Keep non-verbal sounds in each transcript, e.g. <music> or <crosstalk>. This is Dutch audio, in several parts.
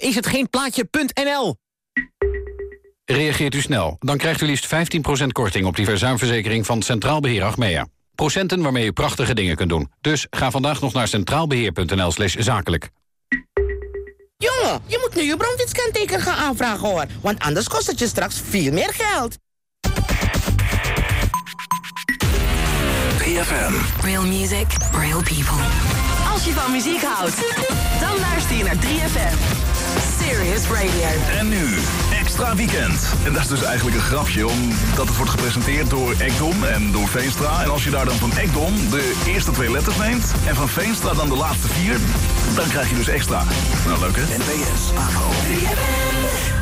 is het geen plaatje.nl. Reageert u snel, dan krijgt u liefst 15% korting op die verzuimverzekering van Centraal Beheer Achmea. Procenten waarmee u prachtige dingen kunt doen. Dus ga vandaag nog naar centraalbeheer.nl slash zakelijk. Jongen, je moet nu je brandwitskenteken gaan aanvragen hoor. Want anders kost het je straks veel meer geld. 3FM. Real music, real people. Als je van muziek houdt, dan luister je naar 3FM. Serious Radio. En nu, extra weekend. En dat is dus eigenlijk een grapje, omdat het wordt gepresenteerd door Ekdom en door Veenstra. En als je daar dan van Ekdom de eerste twee letters neemt en van Veenstra dan de laatste vier, dan krijg je dus extra. Nou, leuk hè? NPS, AVO.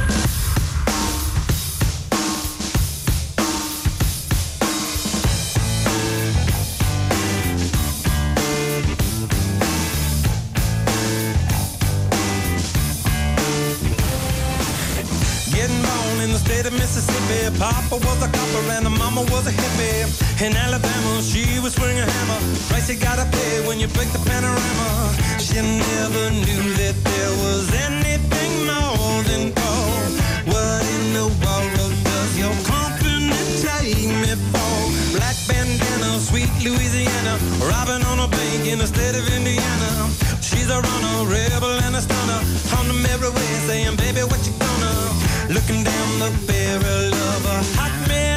State of Mississippi. Papa was a copper and the mama was a hippie. In Alabama, she was swinging a hammer. Price you gotta pay when you break the panorama. She never knew that there was anything more than gold. What in the world does your company take me for? Black bandana, sweet Louisiana. Robbing on a bank in the state of Indiana. She's a runner, rebel and a stunner. On the merry way, saying, baby, what you gonna? Looking down the barrel of a hot metal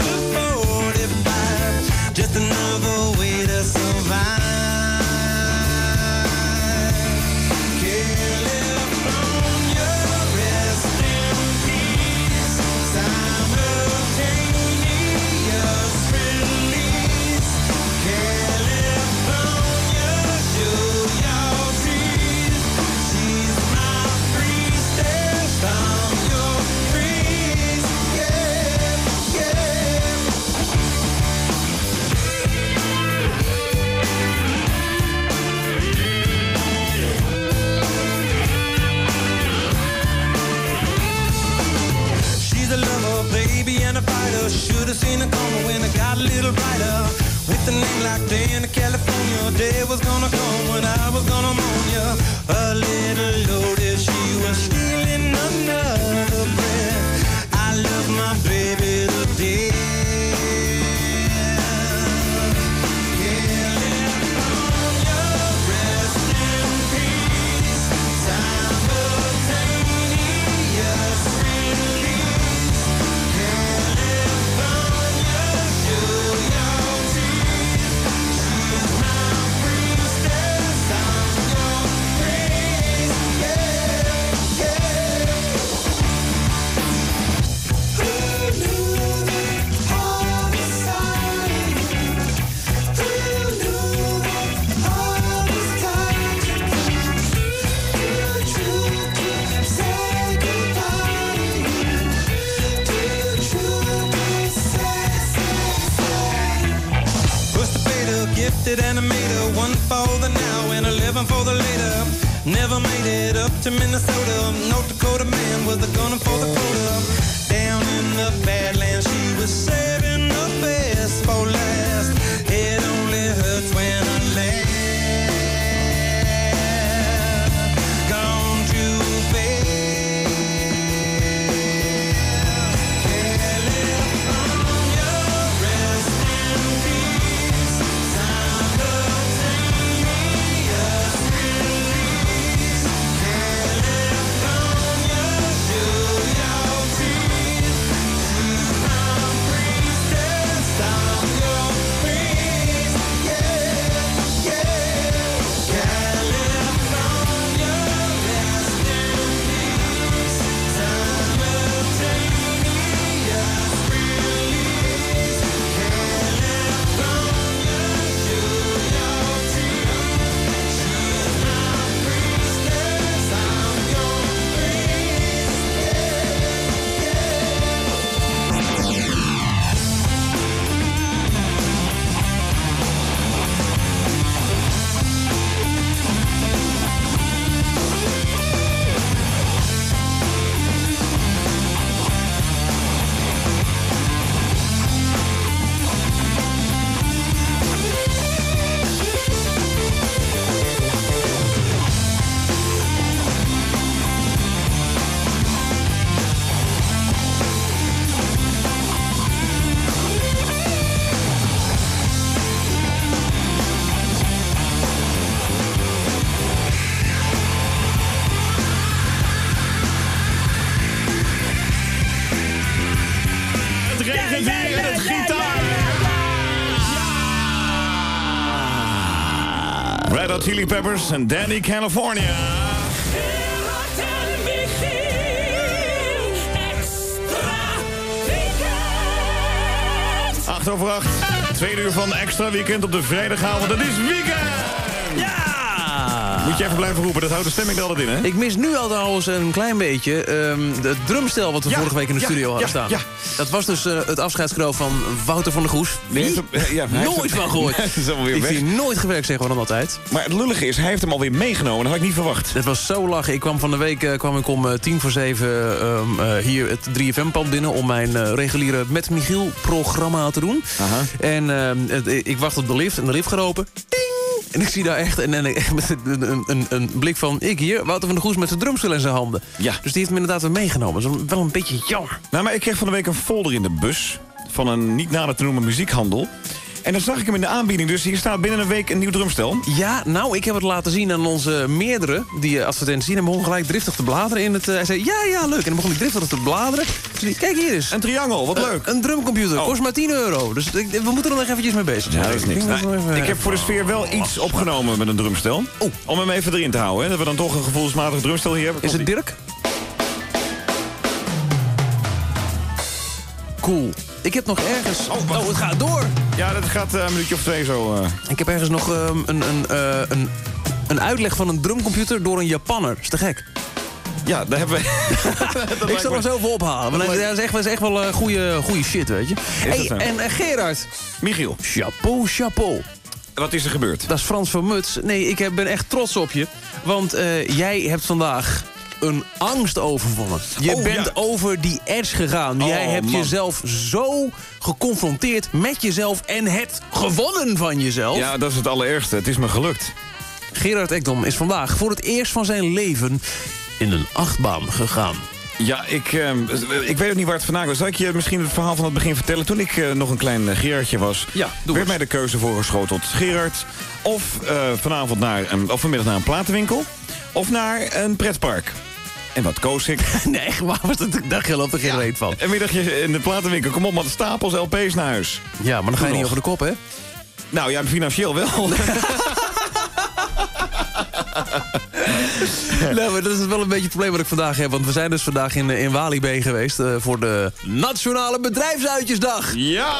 weer het gitaar. Red Hot Chili Peppers en Danny California. Acht over acht. Tweede uur van extra weekend op de vrijdagavond. Het is weekend! Ja! Moet je even blijven roepen, dat houdt de stemming er altijd in, hè? Ik mis nu al trouwens een klein beetje ehm het drumstel wat we Ja, vorige week in de studio hadden staan. Dat was dus eh, het afscheidscadeau van Wouter van der Goes. Heeft nooit van gehoord. <laughs> Ik zie nooit gewerkt, zeggen we dan altijd. Maar het lullige is, hij heeft hem alweer meegenomen. Dat had ik niet verwacht. Het was zo lachen. Ik kwam van de week eh, kwam ik om eh, tien voor zeven ehm, eh, hier het 3FM-pand binnen... om mijn reguliere Met Michiel-programma te doen. Aha. En ehm, het- ik wacht op de lift en de lift gaat open. Ding! En ik zie daar echt en, en, met een, een, een, een blik van... ik hier, Wouter van der Goes met zijn drumstel in zijn handen. Ja. Dus die heeft hem inderdaad weer meegenomen. Dat is wel een beetje jammer. Nou, maar ik kreeg van de week een folder in de bus... van een niet nader te noemen muziekhandel. En dan zag ik hem in de aanbieding. Dus hier staat binnen een week een nieuw drumstel. Ja, nou, ik heb het laten zien aan onze meerdere die eh, advertenties zien. En begon gelijk driftig te bladeren in het... eh, hij zei, ja, ja, leuk. En dan begon ik driftig te bladeren. Dus kijk hier eens. Een triangel, wat Eh, leuk. Een drumcomputer, Oh. kost maar 10 euro. Dus ik- we moeten er nog eventjes mee bezig zijn. Ja, dat is Ik niks. dat Nou, ik heb voor de sfeer wel iets opgenomen met een drumstel. Oh. Om hem even erin te houden. Hè, dat we dan toch een gevoelsmatig drumstel hier hebben. Is het Dirk? Cool. Ik heb nog ergens... Oh, oh het gaat door. Ja, dat gaat eh, een minuutje of twee zo. eh. Ik heb ergens nog ehm, een, een, eh, een, een uitleg van een drumcomputer door een Japanner. Is te gek. Ja, daar hebben we... <laughs> ik zal er zoveel ophalen. Want Dat dat is echt, dat is echt wel goede, goede shit, weet je. Hey, en Gerard. Michiel, Chapeau, chapeau. wat is er gebeurd? Dat is Frans van Muts. Nee, ik heb- ben echt trots op je. Want jij hebt vandaag een angst overwonnen. Je Oh, bent ja. over die edge gegaan. Oh, jij hebt man. jezelf zo geconfronteerd met jezelf... en het gewonnen van jezelf. Ja, dat is het allerergste. Het is me gelukt. Gerard Ekdom is vandaag voor het eerst van zijn leven... in een achtbaan gegaan. Ja, ik, eh, ik weet ook niet waar het vandaan was. Zal ik je misschien het verhaal van het begin vertellen? Toen ik eh, nog een klein eh, Gerardje was, Ja, werd eens. mij de keuze voorgeschoteld. Gerard, of vanavond naar een, of vanmiddag naar een platenwinkel, of naar een pretpark. En wat koos ik? <laughs> Nee, echt waar, was dat, daar geloof ik geen reet van. Een middagje in de platenwinkel. Kom op, man, stapels LP's naar huis. Ja, maar dan ga je niet over de kop, hè? Nou ja, financieel wel. <laughs> <laughs> Nou, maar dat is wel een beetje het probleem wat ik vandaag heb. Want we zijn dus vandaag in, in Walibi geweest... eh, voor de Nationale Bedrijfsuitjesdag. ja!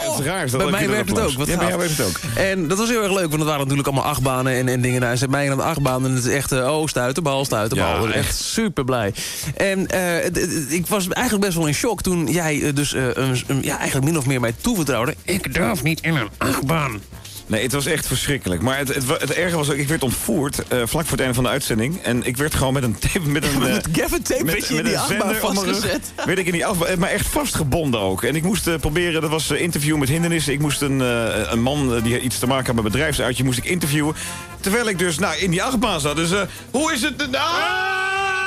het is raar. is dat Bij mij werkt het ook. Wat ja, bij jou werkt het ook. En dat was heel erg leuk, want het waren natuurlijk allemaal achtbanen en, en dingen. Nou, ze hebben mij aan de achtbaan en het is echt, eh, oh, stuiten, bal, stuiten, Ja, bal. Echt echt. super blij. En eh, ik was eigenlijk best wel in shock toen jij dus eh, een- ja, eigenlijk min of meer mij toevertrouwde. Ik durf niet in een achtbaan. Nee, het was echt verschrikkelijk. Maar het, het, het erge was ook, ik werd ontvoerd eh, vlak voor het einde van de uitzending. En ik werd gewoon met een tape... Met een, <laughs> eh, Met gaffer tape werd je in die achtbaan vastgezet. Werd ik in die achtbaan, maar echt vastgebonden ook. En ik moest eh, proberen, dat was een interview met hindernissen. Ik moest een, eh, een man eh, die iets te maken had met bedrijfsuitje, moest ik interviewen. Terwijl ik dus nou, in die achtbaan zat. Dus eh, hoe is het? Ah!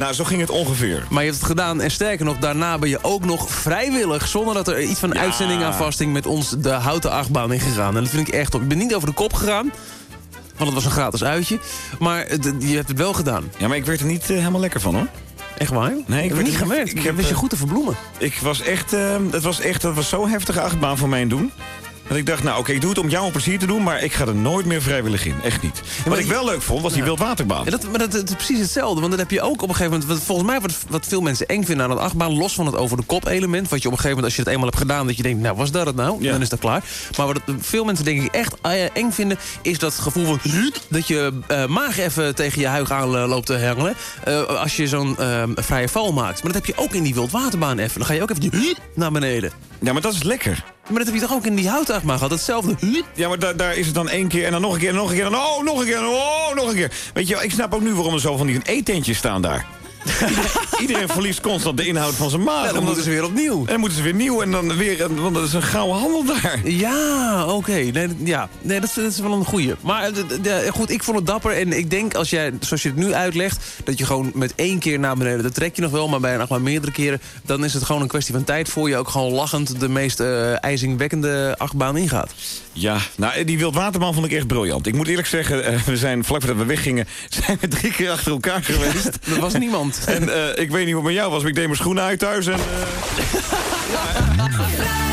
Nou, zo ging het ongeveer. Maar je hebt het gedaan en sterker nog, daarna ben je ook nog vrijwillig... zonder dat er iets van Ja. uitzending aan vasting... met ons de houten achtbaan ingegaan. En dat vind ik echt op. Ik ben niet over de kop gegaan, want het was een gratis uitje. Maar je hebt het wel gedaan. Ja, maar ik werd er niet eh, helemaal lekker van hoor. Echt waar? Nee, ik heb niet gemerkt. Ik Ik heb, wist je eh, goed te verbloemen. Ik was echt, eh, het was echt, dat was zo'n heftige achtbaan voor mijn doen. Dat ik dacht, nou oké, ik doe het om jou een plezier te doen... maar ik ga er nooit meer vrijwillig in. Echt niet. Wat maar ik wel leuk vond, was die wildwaterbaan. Ja, dat, maar dat, is precies hetzelfde. Want dan heb je ook op een gegeven moment... Wat, volgens mij wat, wat veel mensen eng vinden aan het achtbaan... los van het over de kop element... wat je op een gegeven moment, als je het eenmaal hebt gedaan... dat je denkt, nou, was dat het nou? Ja. Dan is dat klaar. Maar wat het- veel mensen denk ik echt eh, eng vinden... is dat gevoel van... dat je eh, maag even tegen je huig aan eh, loopt te hengelen... als je zo'n eh, vrije val maakt. Maar dat heb je ook in die wildwaterbaan even. Dan ga je ook even naar beneden. Ja, maar dat is lekker. Maar dat heb je toch ook in die achtbaan gehad? Hetzelfde. Ja, maar da- daar is het dan één keer en dan nog een keer en nog een keer... en oh, nog een keer oh, nog een keer. Weet je, ik snap ook nu waarom er zo van die eetentjes staan daar. <laughs> Iedereen, verliest constant de inhoud van zijn maag. Ja, dan moeten ze weer opnieuw. En dan moeten ze weer nieuw en dan weer... en- Want dat is een gouden handel daar. Ja, oké. Nee, ja. nee dat, is, dat is wel een goeie. Maar eh, goed, ik vond het dapper. En ik denk, als jij, zoals je het nu uitlegt... dat je gewoon met één keer naar beneden... dat trek je nog wel, maar bij achtbaan meerdere keren... dan is het gewoon een kwestie van tijd... voor je ook gewoon lachend de meest eh ijzingwekkende achtbaan ingaat. Ja, nou, die Wildwaterman vond ik echt briljant. Ik moet eerlijk zeggen, eh, we zijn vlak voordat we weggingen... <laughs> zijn we drie keer achter elkaar geweest. <laughs> er was niemand. En eh, ik weet niet wat met jou was, maar ik deed mijn schoenen uit thuis en... Eh, <laughs>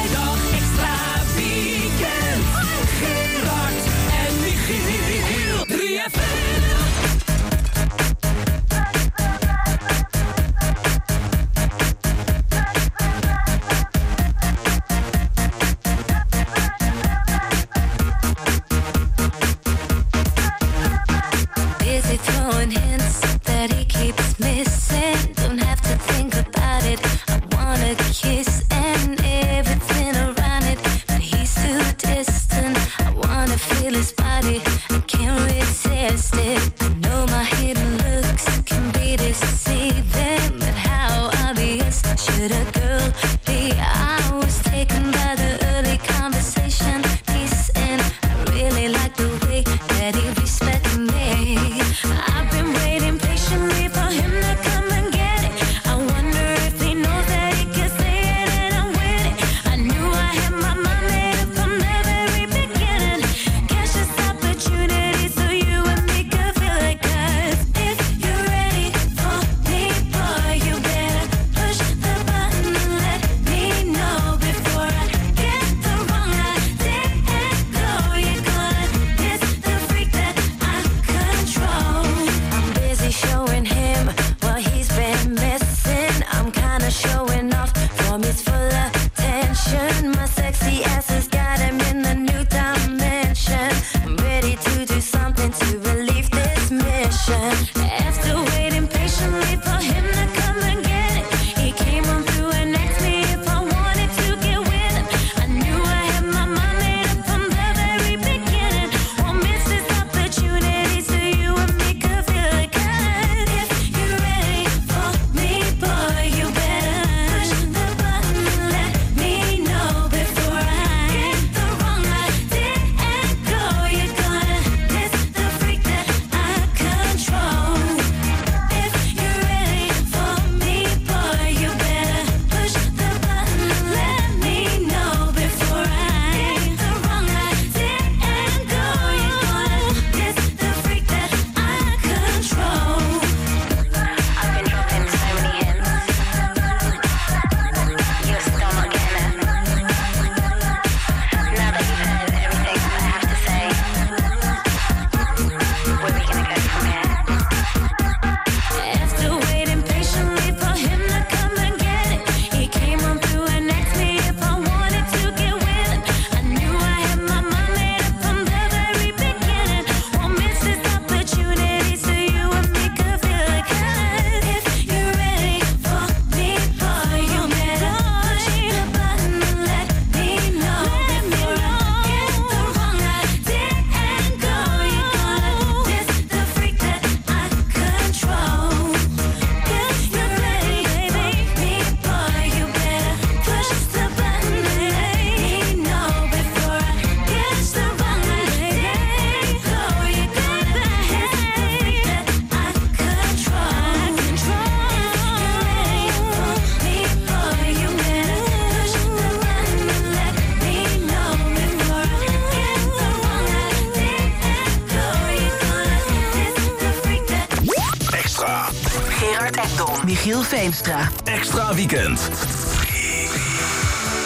Gerard Ekdom. Michiel Veenstra. Extra Weekend.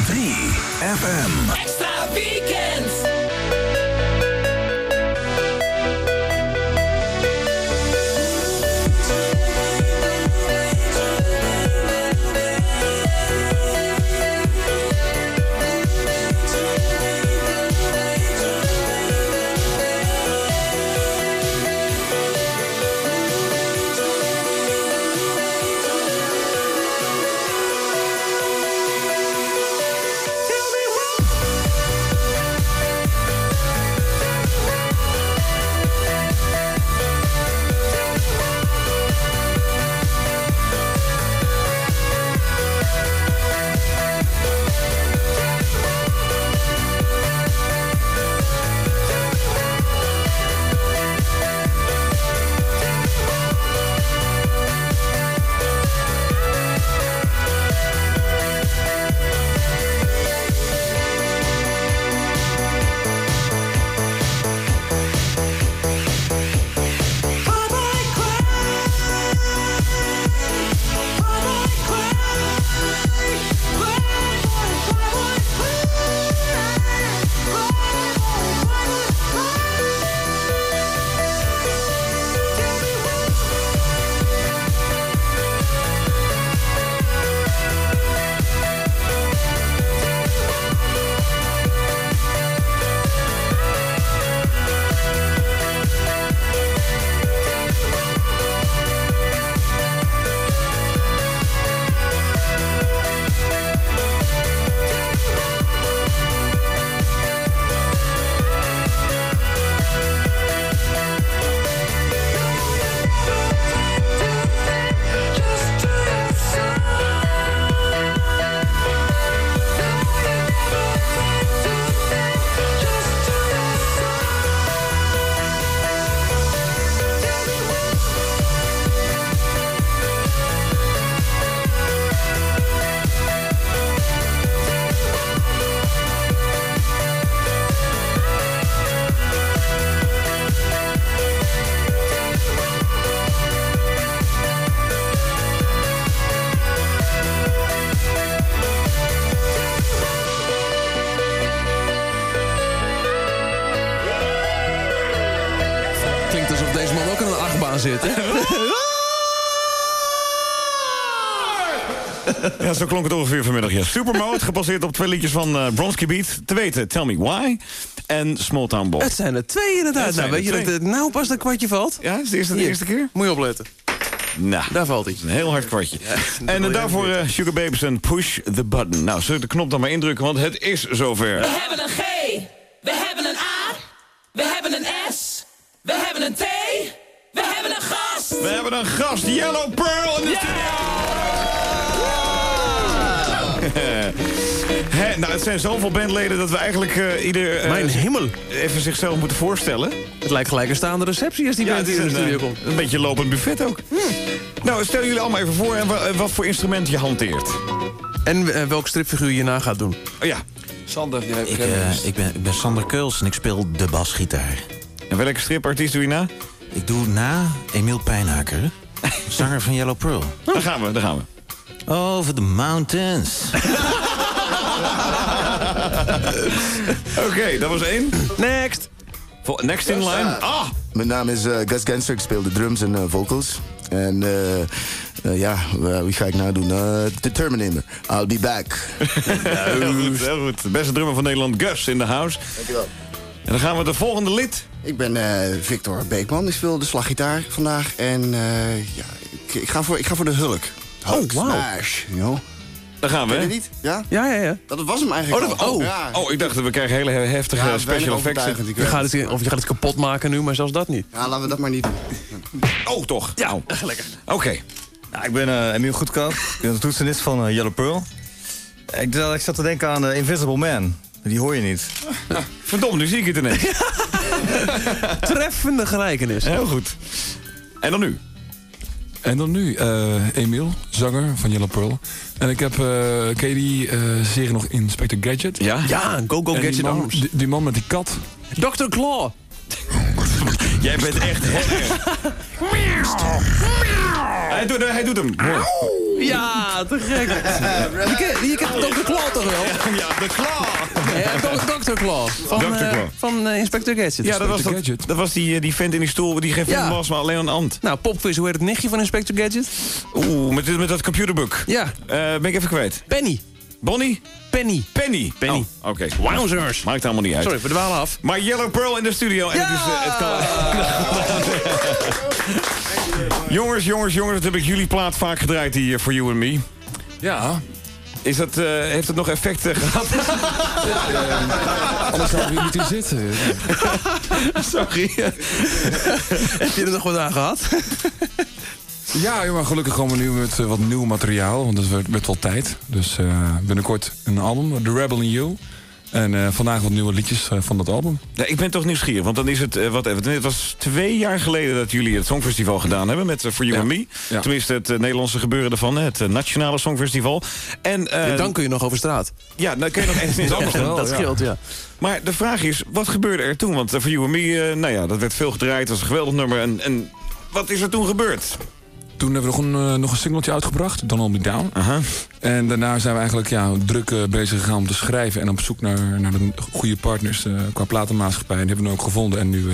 3 FM. Extra Weekend. Zitten. <laughs> Ja, zo klonk het ongeveer vanmiddag. Ja. Supermode, gebaseerd op twee liedjes van eh Bronski Beat. Te weten, Tell Me Why en Small Town Boy. Het zijn er twee inderdaad. Het Nou, weet je dat het nou pas dat kwartje valt? Ja, is het de eerste, de Hier. eerste keer? Moet je opletten. Nou, Daar valt iets. een heel hard kwartje. en eh, daarvoor eh, Sugar Babes en Push the Button. Nou, zullen we de knop dan maar indrukken, want het is zover. We hebben een G. We hebben een A. We hebben een S. We hebben een T. We hebben een gast. We hebben een gast, Yellow Pearl in de studio. Nou, het zijn zoveel bandleden dat we eigenlijk eh, ieder eh, Mijn hemel. even zichzelf moeten voorstellen. Het lijkt gelijk een staande receptie als die Ja, band in de een, studio eh, komt. een beetje lopend buffet ook. Nou, stel jullie allemaal even voor en wa- wat voor instrument je hanteert. En eh, welk stripfiguur je na gaat doen. Oh ja, Sander, jij Ik, eh, ik, ben, ik ben Sander Keuls en ik speel de basgitaar. en welke stripartiest doe je na? Ik doe na Emiel Pijnhaker, <laughs> zanger van Yellow Pearl. Daar gaan we, daar gaan we. Over the mountains. <laughs> Oké, dat was één. Next! Next in line. Ah! Mijn naam is eh, Gus Genser, ik speel de drums en eh, vocals. En eh, ja, wie ga ik nou doen? The Terminator. I'll be back. <laughs> Heel goed, heel goed. De beste drummer van Nederland, Gus, in de house. Dankjewel. En dan gaan we de volgende lid. Ik ben eh, Victor Beekman, ik speel de slaggitaar vandaag. En eh, ja, ik, ik, ga voor, ik ga voor de Hulk. Hulk wauw. Smash. Daar gaan we. Ken je niet? Ja? Ja, ja, ja. Dat was hem eigenlijk Oh, dat- oh. ja. Oh, ik dacht dat we krijgen hele heftige Ja, special effects. Je gaat het. of je gaat het kapot maken nu, maar zelfs dat niet. Ja, laten we dat maar niet doen. Oh, toch? Ja, lekker. Oké. Nou, ik ben eh, Emiel Goedkoop. Ik ben de toetsenist van eh, Yellow Pearl. Ik, ik zat te denken aan Invisible Man. Die hoor je niet. <laughs> Verdomd, nu zie ik het ineens. <laughs> <laughs> Treffende gelijkenis. Heel goed. En dan nu? En dan nu, eh Emiel, zanger van Yellow Pearl. En ik heb, eh ken je die eh, serie nog Inspector Gadget? Ja? Ja, Go Go En die Gadget man, Arms. die, die man met die kat. Dr. Claw. Jij bent echt. Hij doet, hij doet hem. Ja, te gek. <laughs> Je kent, je kent Dr. Claw toch wel? Ja, de klaar. Ja, Dr. Dr. Claw. Van, Dr. eh, Claw. van eh, Inspector Gadget. Ja, dat was, dat, Gadget. dat was die, eh, die vent in die stoel die geen Ja. film was, maar alleen een ant. Nou, Popquiz, hoe heet het nichtje van Inspector Gadget? Oeh, met, met dat computerbook. Ja, Eh, ben ik even kwijt. Penny. Bonnie? Penny. Penny. Penny. Oh, Oké. Wowzers. Maakt allemaal niet uit. Sorry, we dwalen af. Maar Yellow Pearl in de studio. En het is, eh, het kan... <laughs> jongens, jongens, jongens. Dat heb ik jullie plaat vaak gedraaid, die For You and Me. Ja, Is dat, eh, heeft het nog effect eh, gehad? <laughs> anders zou ik hier niet in zitten. <laughs> Sorry. Heb je er nog wat aan gehad? Ja, joh, maar gelukkig komen we nu met eh, wat nieuw materiaal. Want het werd, werd wel tijd. Dus eh, binnenkort een album, The Rebel in You. En eh, vandaag wat nieuwe liedjes eh, van dat album. Ja, ik ben toch nieuwsgierig, want dan is het, eh, wat even, het was twee jaar geleden dat jullie het Songfestival gedaan hebben met For You Ja. and Me. Ja. Tenminste, het Nederlandse gebeuren ervan, het Nationale Songfestival. En eh, En dan kun je nog over straat. ja, dan kun je nog enigszins <laughs> anders doen. wel, dat scheelt, ja. Maar de vraag is, wat gebeurde er toen? Want For You and Me, eh, nou ja, dat werd veel gedraaid, dat was een geweldig nummer. En, en wat is er toen gebeurd? Toen hebben we nog een, eh, nog een singeltje uitgebracht, Don't Me Down. En daarna zijn we eigenlijk ja, druk eh, bezig gegaan om te schrijven... en op zoek naar, naar de goede partners eh, qua platenmaatschappij. En die hebben we ook gevonden. En nu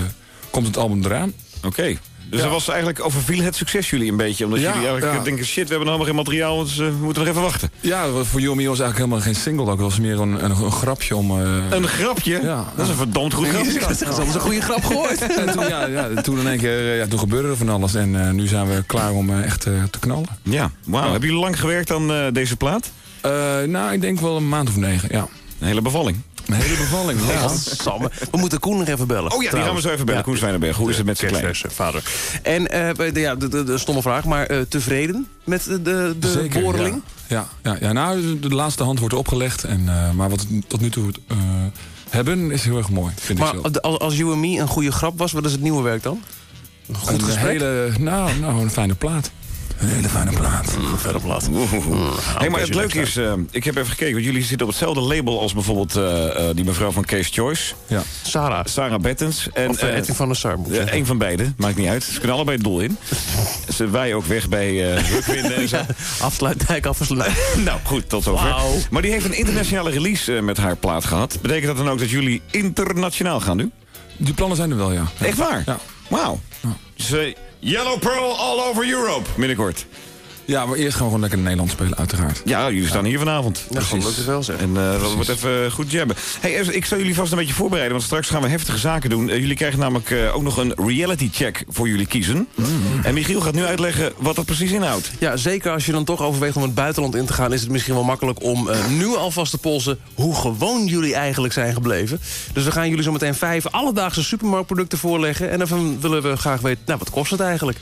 komt het album eraan. Oké. Dus Ja. er was eigenlijk overviel het succes jullie een beetje. Omdat Ja, jullie eigenlijk ja. eh, denken, shit, we hebben nog helemaal geen materiaal, dus eh, we moeten nog even wachten. Ja, voor Me was eigenlijk helemaal geen single. Dat was meer een, een, een grapje om... eh, Een grapje? Ja. Dat is een verdomd goed grapje. Dat is een goede grap gehoord. <laughs> En toen, ja, ja, toen in één keer ja, toen gebeurde er van alles. En eh, nu zijn we klaar om echt te knallen. Ja, wauw. Hebben jullie lang gewerkt aan eh, deze plaat? Eh, nou, ik denk wel een maand of negen, ja. Een hele bevalling. Een hele bevalling, ja. Samme. We moeten Koen nog even bellen. Oh ja, die gaan we zo even bellen. Koen Zwijnenberg, hoe is het met zijn klein? Vader. En eh, de, ja, de, de, de stomme vraag, maar eh, tevreden met de, de, de Zeker, boreling? Ja, ja, ja, nou, de, laatste hand wordt opgelegd. En, eh, maar wat we tot nu toe hebben is heel erg mooi, vind ik Maar zelf. als, als You and Me een goede grap was, wat is het nieuwe werk dan? Een goed een gesprek? hele, nou, nou, een fijne plaat. Een hele fijne plaat. Verder plat. Hey, maar het leuke is, eh, ik heb even gekeken, want jullie zitten op hetzelfde label als bijvoorbeeld eh, eh, die mevrouw van Case Choice. Ja. Sarah. Sarah Bettens. En, Of Edwin van der Sar. ja, een van beiden, maakt niet uit. Ze kunnen allebei het doel in. <laughs> Ze wij ook weg bij eh Rukwinden en zo. <laughs> Afsluit, dijk <laughs> afsluiten. nou goed, tot zover. Maar die heeft een internationale release met haar plaat gehad. Betekent dat dan ook dat jullie internationaal gaan nu? Die plannen zijn er wel, ja. Ja. Echt waar? Ja. Wauw. Dus, eh, Yellow Pearl all over Europe, binnenkort. Ja, maar eerst gaan we gewoon lekker in Nederland spelen, uiteraard. Ja, jullie staan hier vanavond. Ja, gelukkig wel zeg. En eh, dat wordt even goed jabben. Hey, ik zal jullie vast een beetje voorbereiden, want straks gaan we heftige zaken doen. Eh, jullie krijgen namelijk eh, ook nog een reality check voor jullie kiezen. En Michiel gaat nu uitleggen wat dat precies inhoudt. Ja, zeker als je dan toch overweegt om het buitenland in te gaan... is het misschien wel makkelijk om eh, nu alvast te polsen... hoe gewoon jullie eigenlijk zijn gebleven. Dus we gaan jullie zo meteen vijf alledaagse supermarktproducten voorleggen... en dan willen we graag weten, nou, wat kost het eigenlijk?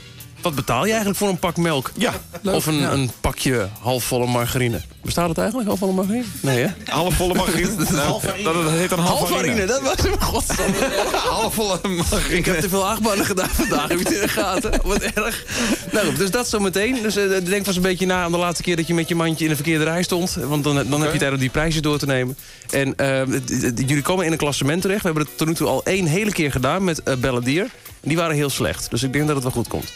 Wat betaal je eigenlijk voor een pak melk? Ja, Of een, een pakje halfvolle margarine? Bestaat het eigenlijk, halfvolle margarine? Nee, hè? Halfvolle margarine? <laughs> Nou, dat, dat heet dan Halfarine, dat was hem, godsamme. <laughs> Halfvolle margarine. Ik heb te veel achtbanen gedaan vandaag, heb je het in de gaten? Wat erg. Nou goed, dus dat zometeen. Dus eh, denk vast een beetje na aan de laatste keer dat je met je mandje in de verkeerde rij stond. Want dan, dan heb je tijd om die prijsjes door te nemen. En eh, jullie komen in een klassement terecht. We hebben het tot nu toe al één hele keer gedaan met uh, Belladier. Die waren heel slecht. Dus ik denk dat het wel goed komt.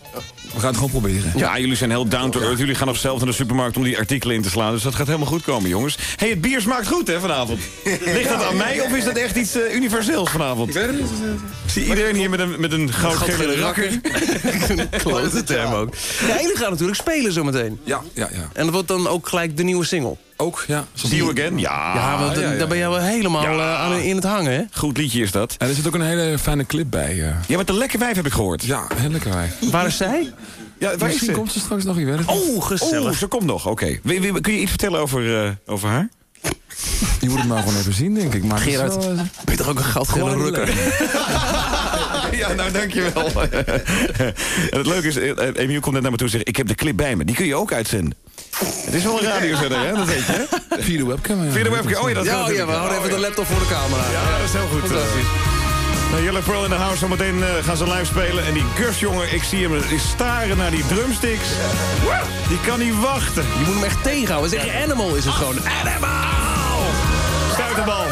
We gaan het gewoon proberen. Ja, jullie zijn heel down to earth. Jullie gaan nog zelf naar de supermarkt om die artikelen in te slaan. Dus dat gaat helemaal goed komen, jongens. hey, het bier smaakt goed, hè, vanavond? <laughs> Ligt dat aan mij of is dat echt iets eh, universeels vanavond? Ik weet het niet. Ik zie iedereen hier met een, met een goudgele rakker. <laughs> Klote term ook. Ja, en jullie gaan natuurlijk spelen zometeen. Ja, ja, ja. En dat wordt dan ook gelijk de nieuwe single. Ook, ja. See you again? Ja. Ja, want ja, ja, daar ben jij wel helemaal Ja. eh, aan in het hangen, hè? Goed liedje is dat. En er zit ook een hele fijne clip bij. eh. Ja, met een lekker wijf heb ik gehoord. Ja, heel lekker wij. Waar is zij? Ja, waar is Misschien ze? komt ze straks nog, niet. Oh, gezellig. Oh, ze komt nog. Oké. Kun je iets vertellen over, eh, over haar? Je moet het maar gewoon even zien, denk ik. Maar Gerard, wel, eh, ben je toch ook een goudgele gewoon rukker? <laughs> Ja, nou dankjewel. <laughs> en het leuke is, Emiel komt net naar me toe en zegt... ik heb de clip bij me, die kun je ook uitzenden. Het is wel een radiozender, hè? Dat weet je, hè? Via de webcam. ja. Via de webcam. Oh ja, dat Ja, oh, ja, we houden even de laptop voor de camera. Ja, dat is heel goed. Fantastisch. Nou, Yellow Pearl in the house. Zometeen eh, gaan ze live spelen. En die Gus, jongen, ik zie hem eh, staren naar die drumsticks. Die kan niet wachten. Je moet hem echt tegenhouden. Zeg je animal is het gewoon. Animal! Stuit de bal.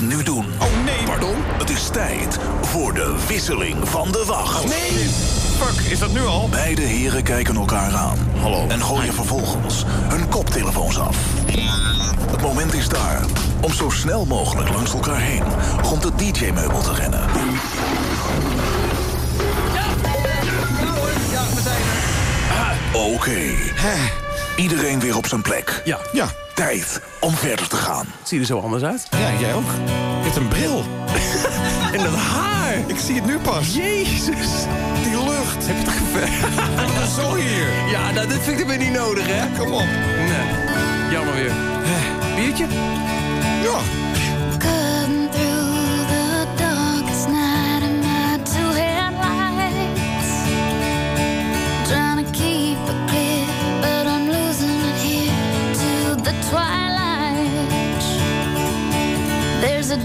Het nu doen. Oh nee. Pardon? Het is tijd voor de wisseling van de wacht. Nee. Fuck, is dat nu al? Beide heren kijken elkaar aan. Hallo. En gooien vervolgens hun koptelefoons af. Het moment is daar om zo snel mogelijk langs elkaar heen rond het DJ-meubel te rennen. Oké. Iedereen weer op zijn plek. Ja. Ja. Tijd om verder te gaan. Zie je er zo anders uit? Ja, jij ook. Je hebt een bril. <laughs> En dat haar! Ik zie het nu pas. Jezus! Die lucht. Heb je het gever? <laughs> Zo hier. Ja, nou, dit vind ik er weer niet nodig, hè? Kom op. Nee. Jammer weer. Biertje? Ja.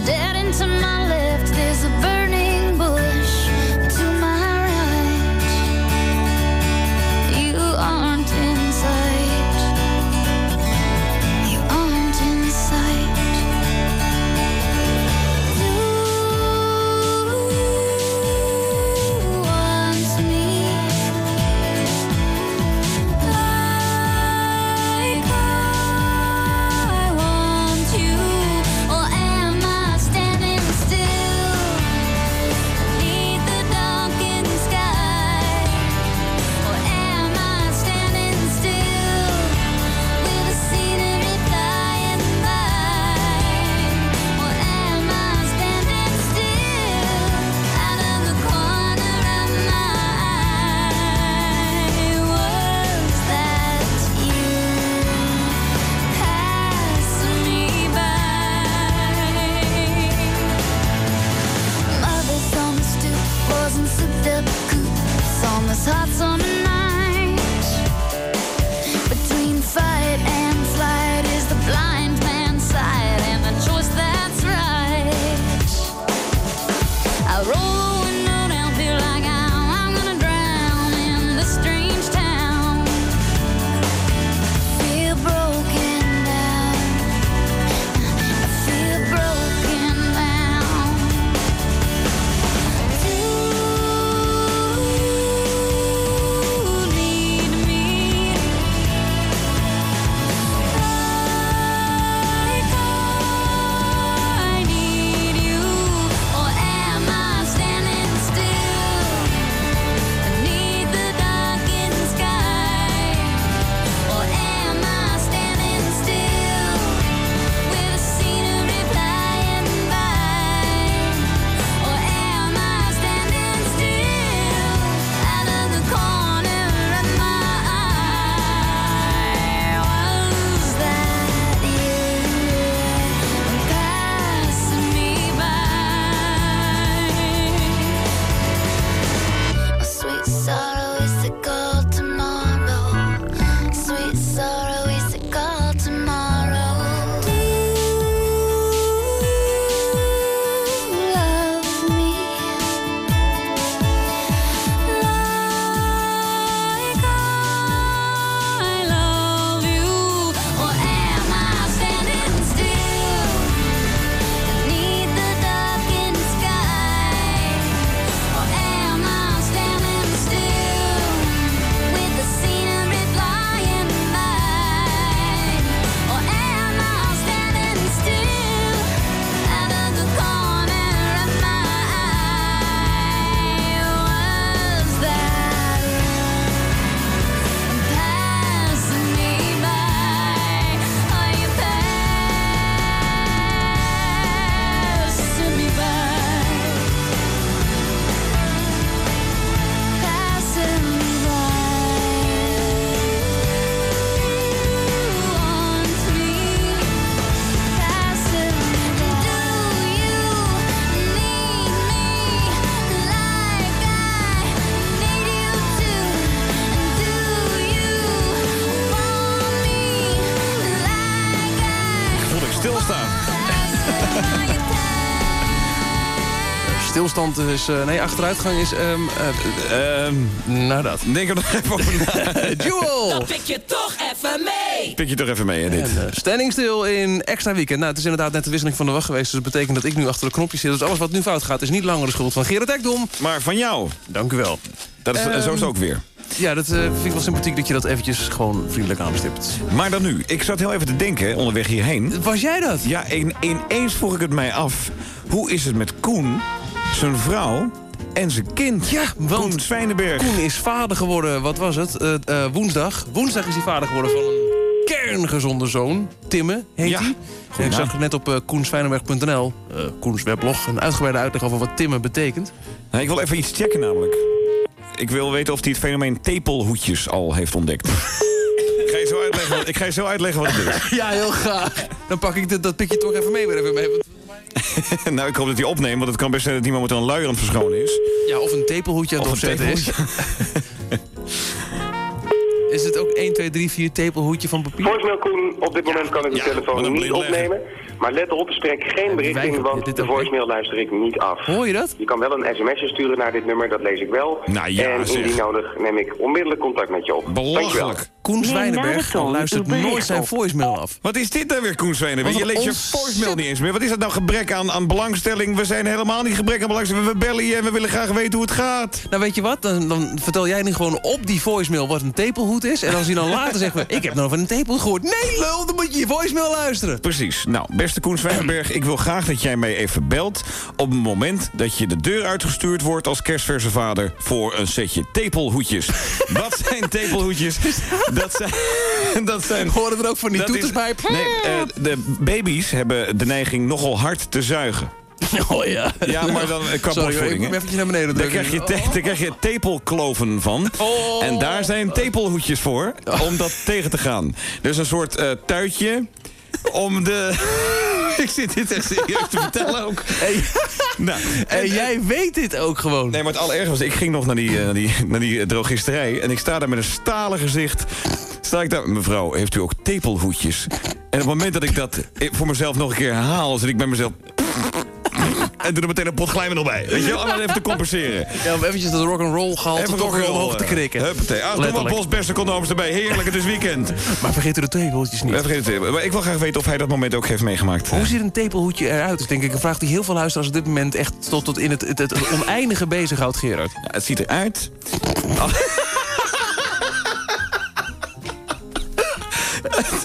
Dead end to my Eh, nee, achteruitgang is... ehm eh, Ehm, nou, dat. denk er nog even over na. <laughs> Jewel! Dan pik je toch even mee. Pik je toch even mee, hè, dit. En, eh, standing stil in extra weekend. Nou, het is inderdaad net de wisseling van de wacht geweest. Dus dat betekent dat ik nu achter de knopjes zit. Dus alles wat nu fout gaat is niet langer de schuld van Gerard Ekdom. Maar van jou. Dank u wel. Dat is, Ehm, zo is het ook weer. Ja, dat eh, vind ik wel sympathiek dat je dat eventjes gewoon vriendelijk aanstipt. Maar dan nu. Ik zat heel even te denken, onderweg hierheen. Was jij dat? Ja, in, ineens vroeg ik het mij af. Hoe is het met Koen, zijn vrouw en zijn kind? Ja, want Koen Zwijnenberg. Koen is vader geworden, wat was het? Eh, eh, woensdag. Woensdag is hij vader geworden van een kerngezonde zoon. Timme heet Ja. hij. En ik zag net op uh, koenswijnenberg.nl, Koens weblog... een uitgebreide uitleg over wat Timme betekent. Nou, ik wil even iets checken namelijk. Ik wil weten of hij het fenomeen tepelhoedjes al heeft ontdekt. <laughs> ik, ga je zo uitleggen, wat- ik ga je zo uitleggen wat het is. Ja, heel graag. Dan pak ik dit, dat pikje toch even mee. weer even mee. <laughs> Nou, ik hoop dat hij opneemt, want het kan best zijn dat hij momenteel een luier aan het verschonen is. Ja, of een tepelhoedje aan het opzetten is. <laughs> Is het ook 1, 2, 3, 4 tepelhoedje van papier? Voicemail Koen, op dit moment kan ik de telefoon niet opnemen. Maar let op, spreek geen bericht wij- in, want de voicemail luister ik niet af. Hoor je dat? Je kan wel een sms'je sturen naar dit nummer, dat lees ik wel. Nou ja, en zeg. indien nodig neem ik onmiddellijk contact met je op. Dankjewel. Belachelijk. Koen Zwijnenberg luistert nooit zijn voicemail af. Wat is dit nou weer, Koen Zwijnenberg? Je leest je voicemail niet eens meer. Wat is dat nou gebrek aan, aan belangstelling? We zijn helemaal niet gebrek aan belangstelling. We bellen je en we willen graag weten hoe het gaat. Nou, weet je wat? Dan, dan vertel jij nu gewoon op die voicemail wat een tepelhoed is. En als hij dan later zegt, ik heb nog van een tepelhoed gehoord. Nee, lul, dan moet je je voicemail luisteren. Precies. Nou, beste Koen Zwijnenberg, ik wil graag dat jij mij even belt... op het moment dat je de deur uitgestuurd wordt als kerstverse vader... voor een setje tepelhoedjes. <laughs> Wat zijn tepelhoedjes? Dat zijn... <laughs> Dat zijn Horen er ook van die toeters bij? Nee, eh, de baby's hebben de neiging nogal hard te zuigen. Oh ja. Ja, maar dan eh, qua Sorry, ik moet eventjes naar beneden Daar drukken. krijg, je te- daar krijg je tepelkloven van. Oh. En daar zijn tepelhoedjes voor, om dat tegen te gaan. Dus een soort eh, tuitje om de... <laughs> ik zit dit echt serieus te vertellen ook. Hey, Nou, en jij weet dit ook gewoon. Nee, maar het allerergste was, ik ging nog naar die, eh, naar die, naar die eh, drogisterij... en ik sta daar met een stalen gezicht. Sta ik daar, mevrouw, heeft u ook tepelhoedjes? En op het moment dat ik dat eh, voor mezelf nog een keer herhaal... zit ik bij mezelf... <laughs> En doe er meteen een pot glijmiddel bij. Weet je wel, allemaal even te compenseren. Ja, om eventjes dat rock'n'roll gehalte Even toch weer omhoog te eh, krikken. Huppatee. Ach, doe maar Letterlijk. bosbeste condooms erbij. Heerlijk, het is weekend. Maar vergeet u de tepelhoedjes niet. We vergeten het. Maar ik wil graag weten of hij dat moment ook heeft meegemaakt. Hoe ziet een tepelhoedje eruit? Dat is denk ik een vraag die heel veel luisteraars op dit moment echt tot, tot in het, het, het oneindige bezighoudt, Gerard. Ja, het ziet eruit. <laughs>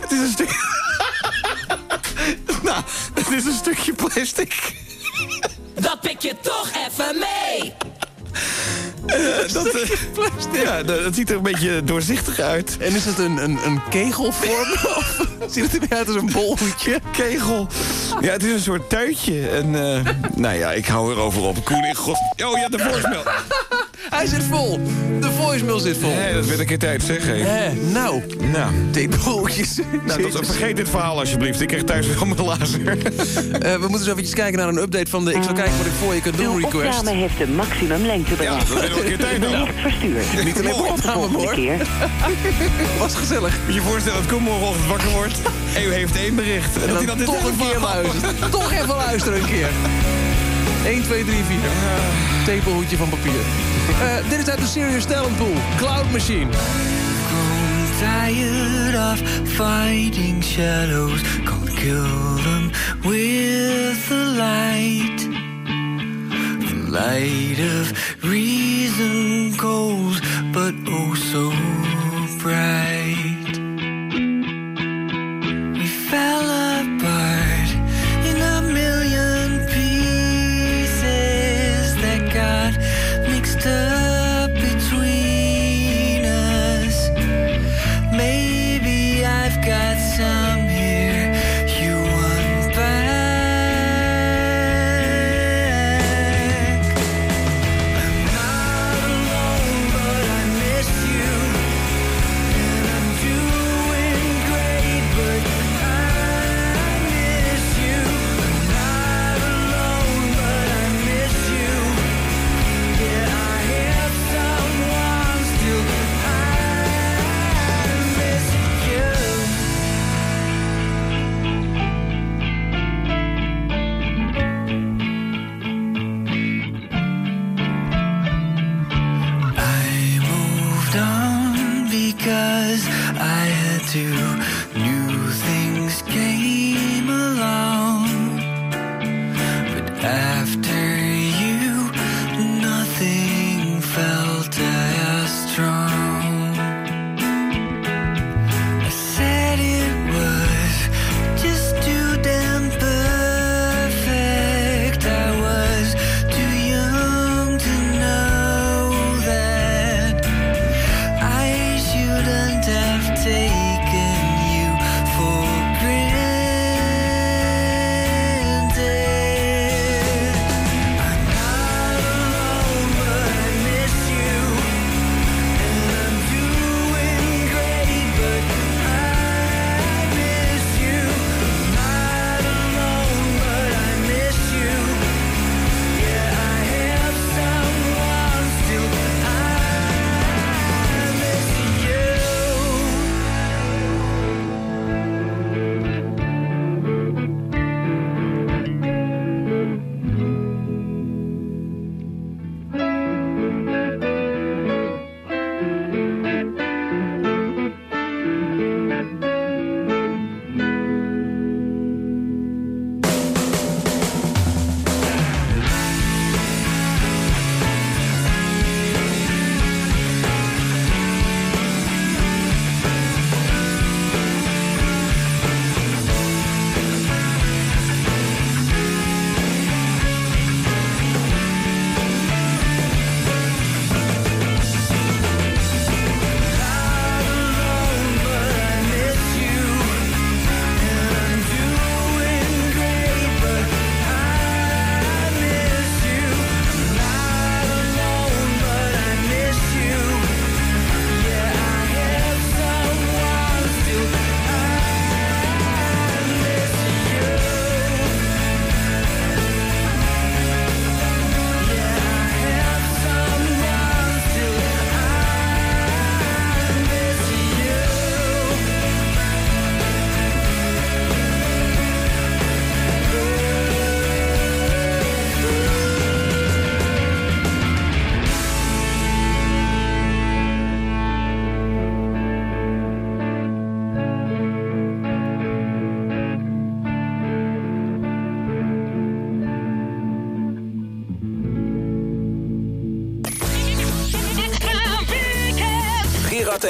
het is een stuk... <laughs> nou, het is een stukje plastic. Dat pik je toch even mee. <laughs> Dat, eh, ja, dat, dat ziet er een beetje doorzichtig uit. En is het een, een, een kegelvorm? <laughs> of ziet het er meer uit als een bolhoedje? Kegel. Ja, het is een soort tuitje. En, eh, nou ja, ik hou erover op. Koen in god... Oh ja, de voicemail. Hij zit vol. De voicemail zit vol. Nee, dat werd een keer tijd, zeg. hé. Eh, nou, Nou, tepelhoedjes. nou dat, vergeet dit verhaal alsjeblieft. Ik krijg thuis weer mijn lazer. Eh, we moeten zo eventjes kijken naar een update van de... Ik zal kijken wat ik voor je kan doen request. opname heeft de maximum lengte Ja, bereikt. dat ben ik een keer tijd dan. Verstuurd. Niet alleen voor opname, Volgende hoor. keer. <laughs> Was gezellig. Moet je je voorstellen dat Koen morgenochtend wakker wordt... <laughs> en u heeft één bericht. En, En dat hij dit toch een keer luisteren. toch even luisteren een keer. 1, 2, 3, 4. Tepelhoedje van papier. Eh, dit is uit de Serious Talent. Cloud Machine. tired of fighting shadows. Can't kill them with the light. The light of reason goes, but oh so bright.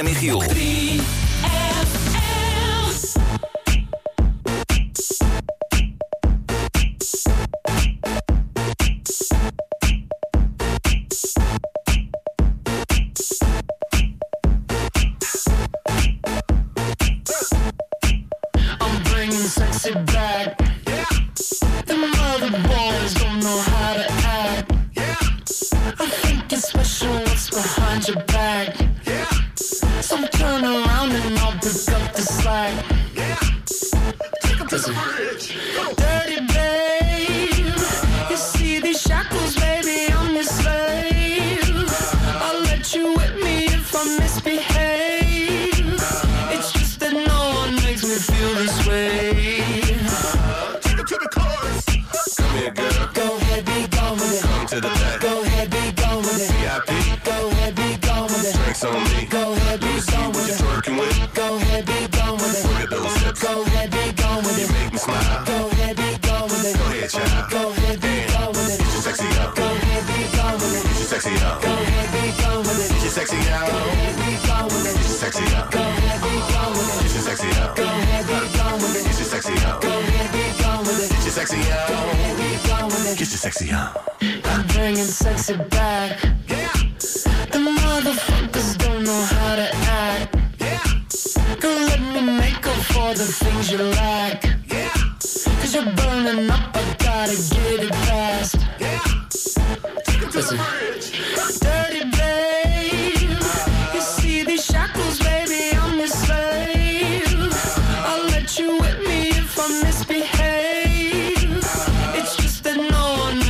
En Michiel.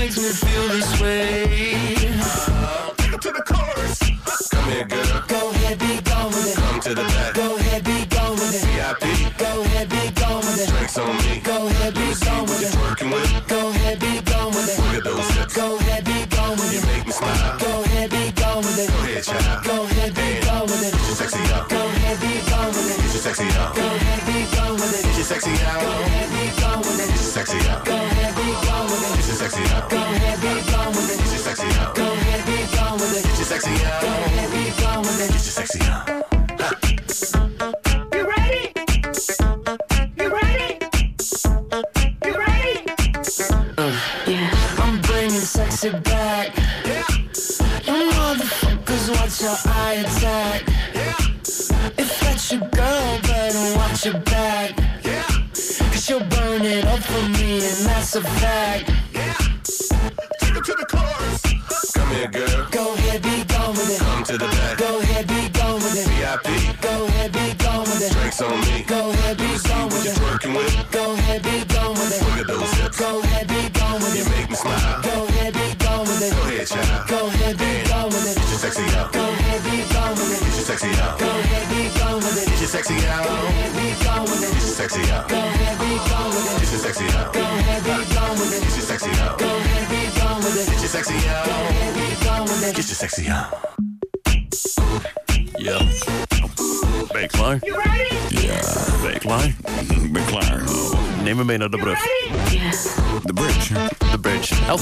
Makes me feel this way.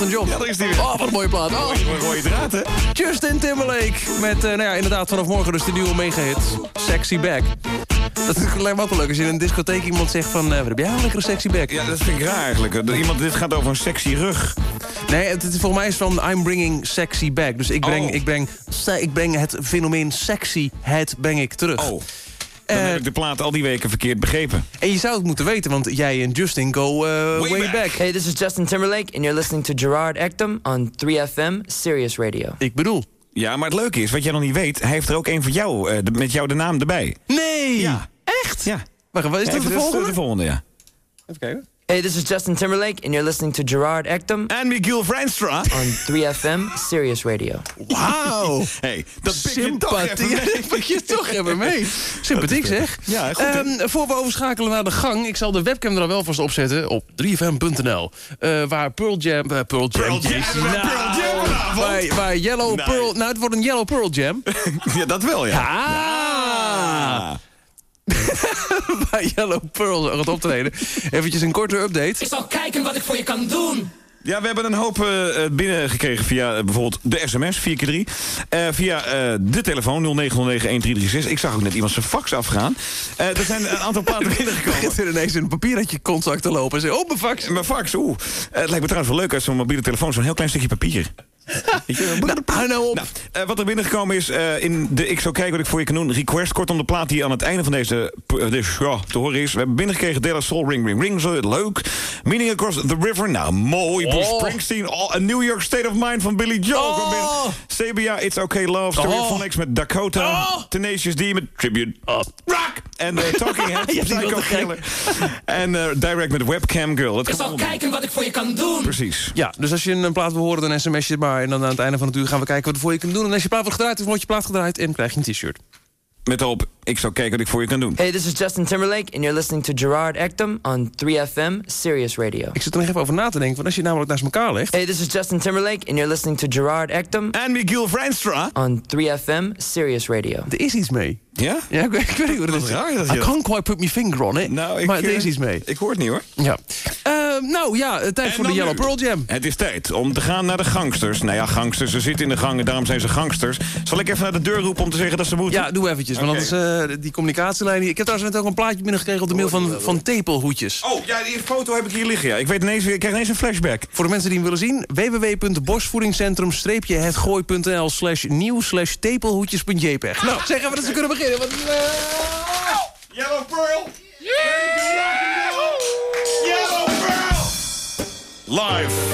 Elton John. Ja, daar is die weer. Oh, wat een mooie plaat. Oh. Rode draad, hè? Justin Timberlake. Met, eh, nou ja, inderdaad vanaf morgen dus de nieuwe mega-hit. Sexy Back. Dat is lijkt me ook wel leuk als je in een discotheek iemand zegt van... eh, wat heb jij een lekkere sexy back? Ja, dat vind ik raar eigenlijk. Dat Iemand, dit gaat over een sexy rug. Nee, het, het- volgens mij is van I'm bringing sexy back. Dus ik breng, Oh. ik breng, ik breng het fenomeen sexy, het breng ik terug. Oh. Dan Eh, heb ik de plaat al die weken verkeerd begrepen. En je zou het moeten weten, want jij en Justin go eh, way, back. back. Hey, this is Justin Timberlake, and you're listening to Gerard Ekdom on 3FM Sirius Radio. Ik bedoel. Ja, maar het leuke is, wat jij nog niet weet... hij heeft er ook een voor jou, eh, de- met jou de naam erbij. Nee! Ja. Echt? Ja. Wacht, wat is Ja, dat de volgende? De volgende, ja. Even kijken. Hey, this is Justin Timberlake, and you're listening to Gerard Ekdom En Miguel Vranstra. on 3FM Sirius Radio. Wauw. <laughs> hey, dat pik je toch even Sympathie. <laughs> Dat pik je toch even mee. <laughs> Sympathiek zeg. Ja, goed? Ehm, voor we overschakelen naar de gang... ik zal de webcam er al wel vast opzetten op 3fm.nl. eh, waar Pearl Jam... Pearl Jam. Pearl Jam, Jezus, Pearl Jam. Waar, waar Yellow Nee. Pearl... Nou, het wordt een Yellow Pearl Jam. ja, dat wel, ja. Ah! <laughs> waar Yellow Pearl gaat optreden. Eventjes een korte update. Ik zal kijken wat ik voor je kan doen. Ja, we hebben een hoop eh, binnengekregen via eh, bijvoorbeeld de sms, 4 keer 3 Eh, via eh, de telefoon 0909-1336. Ik zag ook net iemand zijn fax afgaan. Eh, er zijn een aantal <laughs> platen binnengekomen. begint er ineens een papiertje contact te lopen. En zegt, oh, mijn fax. Mijn fax, oeh. Eh, het lijkt me trouwens wel leuk als zo'n mobiele telefoon... zo'n heel klein stukje papier. <laughs> Nou, hou nou op. Nou, eh, wat er binnengekomen is eh, in de Ik zou kijken wat ik voor je kan doen. Request, kortom de plaat die aan het einde van deze, uh, deze show te horen is. We hebben binnengekregen De La Soul, Ring Ring Ring. Zo leuk. Meaning Across the River. Nou, mooi. Bruce Oh. Springsteen. Oh, A New York State of Mind van Billy Joel. Oh. CBA, It's Okay Love. Stereophonics met Dakota. Oh. Tenacious D met Tribute. Rock. En eh, Talking <laughs> Heads, Psycho. Killer. En eh, Direct met Webcam Girl. Dat Ik kan zal kijken wat ik voor je kan doen. Precies. Ja, dus als je een plaat wil horen, dan sms je het maar. En dan aan het einde van het uur gaan we kijken wat we voor je kunnen doen. En als je plaat wordt gedraaid, dan wordt je plaat gedraaid en krijg je een t-shirt. Met de hoop, ik zou kijken wat ik voor je kan doen. Hey, this is Justin Timberlake, and you're listening to Gerard Ekdom on 3FM Sirius Radio. Ik zit er nog even over na te denken, want als je namelijk naast elkaar legt... Hey, this is Justin Timberlake, and you're listening to Gerard Ekdom En Miguel Vranstra. on 3FM Sirius Radio. Er is iets mee. Ja? Ja, ik, weet- ik weet niet het is. raar dat je I dat- can't quite put my finger on it. Nou, ik, maar er eh, is iets mee. Ik hoor het niet hoor. Ja. Ehm, nou ja, eh, tijd En voor de Yellow nu. Pearl Jam. Het is tijd om te gaan naar de gangsters. Nou ja, gangsters, ze zitten in de gang en daarom zijn ze gangsters. Zal ik even naar de deur roepen om te zeggen dat ze moeten? Ja, doe eventjes, want Oké. dat is eh, die communicatielijn. hier. Ik heb trouwens net ook een plaatje binnengekregen op de mail van, van tepelhoedjes. Oh, ja, die foto heb ik hier liggen. Ja. Ik weet ineens, ik krijg ineens een flashback. Voor de mensen die hem willen zien, www.borstvoedingscentrum-hetgooi.nl slash nieuw slash tepelhoedjes.jpg. Nou, zeggen we dat ze kunnen beginnen. Want, eh, Yellow Pearl. Yellow Pearl. Live.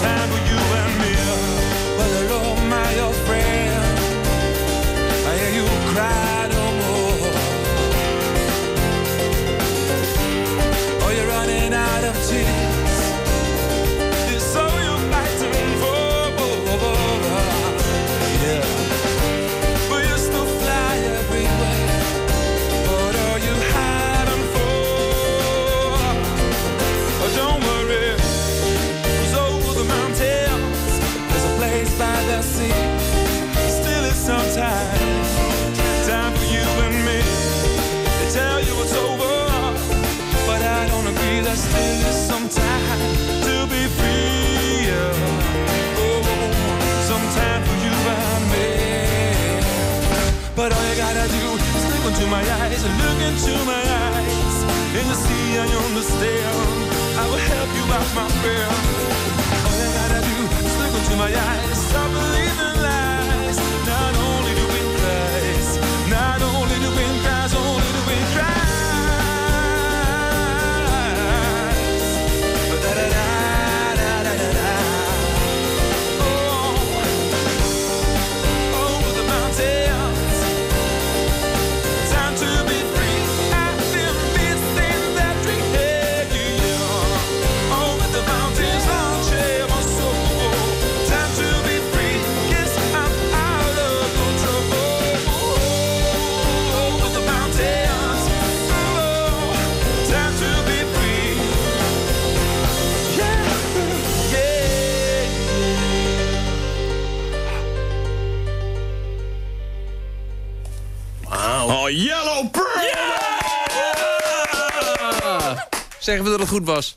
time for you and me. Well, I love my old into my eyes, look into my eyes, and you see I understand. I will help you out, my friend. All you gotta do is look into my eyes. zeggen we dat het goed was.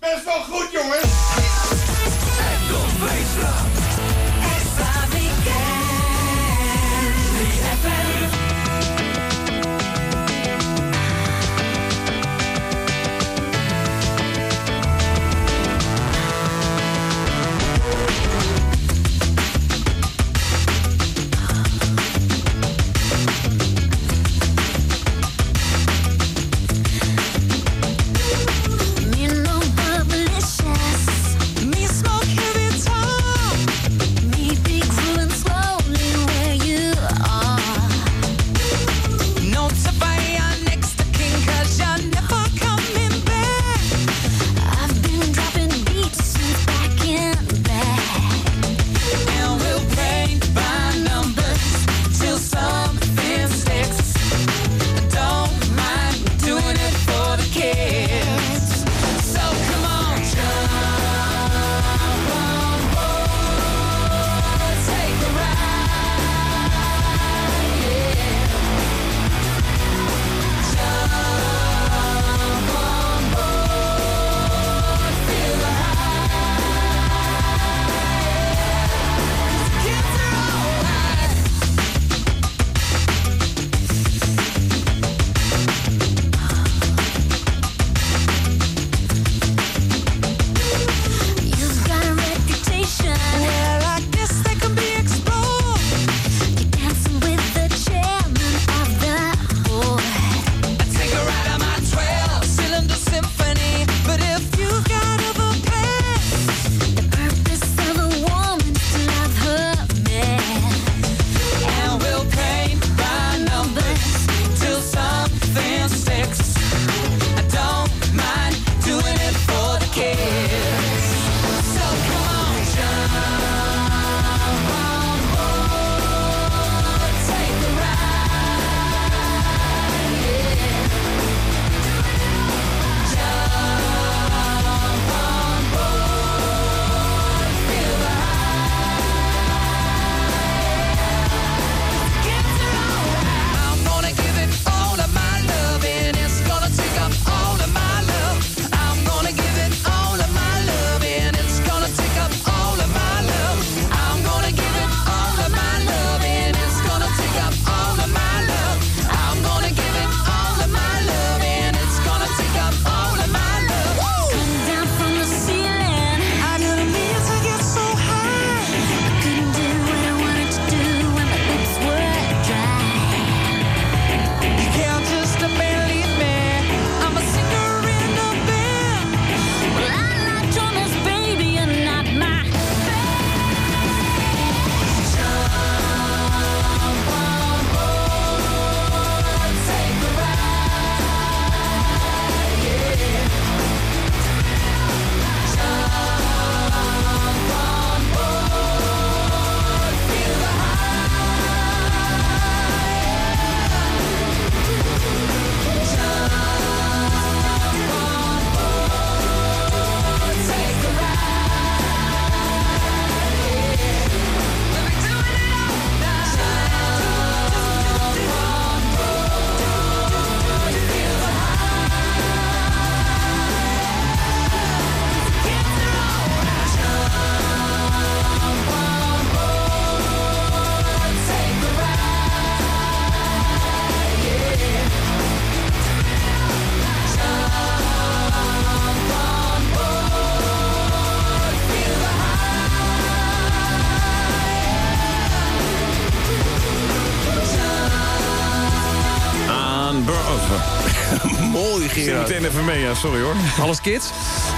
Sorry hoor. Alles kids?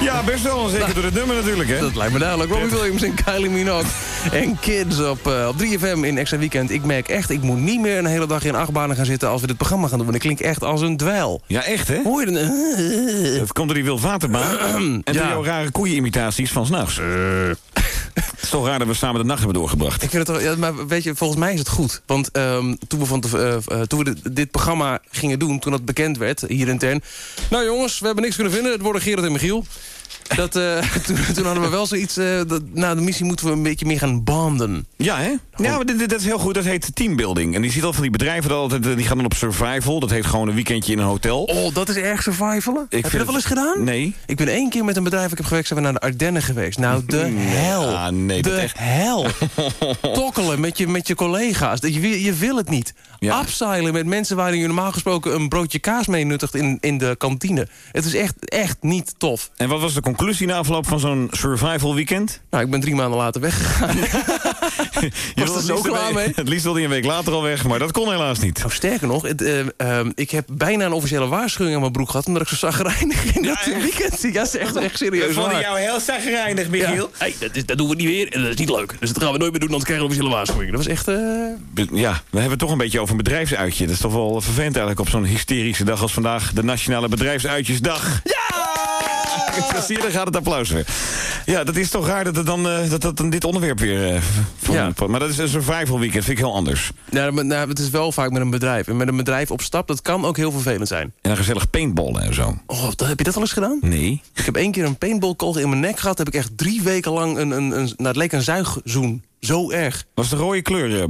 Ja, best wel. Zeker door het nummer natuurlijk, hè. Dat lijkt me duidelijk. Robbie Williams en Kylie Minogue. En Kids op, eh, op 3FM in Extra Weekend. Ik merk echt, ik moet niet meer een hele dag in achtbanen gaan zitten... als we dit programma gaan doen. Want ik klink echt als een dweil. Ja, echt, hè? Hoor je dan? Dat komt door die wildwaterbaan. <clears throat> en door Ja. jouw rare koeien-imitaties van s'nachts. <laughs> Het is toch raar dat we samen de nacht hebben doorgebracht. Ik vind het toch, ja, maar weet je, volgens mij is het goed. Want ehm, toen we, van te- eh, eh, toen we dit, dit programma gingen doen, toen dat bekend werd, hier intern... Nou jongens, we hebben niks kunnen vinden, het worden Gerard en Michiel. Dat, eh, <laughs> toen, toen hadden we wel zoiets... eh, dat, na de missie moeten we een beetje meer gaan banden. Ja, hè? Ja, maar dit, dit- dat is heel goed. Dat heet teambuilding. En je ziet al van die bedrijven dat altijd, die gaan dan op survival. Dat heet gewoon een weekendje in een hotel. Oh, dat is erg survivalen. Heb je vind dat wel eens gedaan? Nee. Ik ben één keer met een bedrijf dat ik heb gewerkt... zijn we naar de Ardennen geweest. Nou, de hel. Ah, nee, de echt- hel. <laughs> Tokkelen met je, met je collega's. Dat Je, wil- je wil het niet. Upseilen met mensen waar je normaal gesproken... een broodje kaas mee nuttigt in, in de kantine. Het is echt, echt niet tof. En wat was de conclusie na afloop van zo'n survival weekend? Nou, ik ben drie maanden later weggegaan. <laughs> Je Was er zo klaar mee? Het liefst wilde je een week later al weg, maar dat kon helaas niet. Nou, sterker nog, het, eh, ehm, ik heb bijna een officiële waarschuwing aan mijn broek gehad... omdat ik zo zagrijnig in dat weekend zie. Ja, dat is echt, echt serieus waar. heel zagrijnig, Ja. Hey, dat, is, dat doen we niet weer en dat is niet leuk. Dus dat gaan we nooit meer doen, anders krijgen we een officiële waarschuwing. Dat was echt... eh, Ja, we hebben het toch een beetje over een bedrijfsuitje. Dat is toch wel vervelend eigenlijk op zo'n hysterische dag als vandaag. De Nationale Bedrijfsuitjesdag. Ja! <laughs> Zie je, dan gaat het applaus weer. Ja, dat is toch raar dat, het dan, eh, dat, dat dan dit onderwerp weer... eh, van- Maar dat is een survival weekend, vind ik heel anders. Maar- nou, het is wel vaak met een bedrijf. En met een bedrijf op stap, dat kan ook heel vervelend zijn. En een gezellig paintballen en zo. Oh, dat, heb je dat al eens gedaan? Nee. Ik heb één keer een paintballkogel in mijn nek gehad. Heb ik echt drie weken lang een... een, een nou, het leek een zuigzoen. Zo erg. Was de rode kleur eh,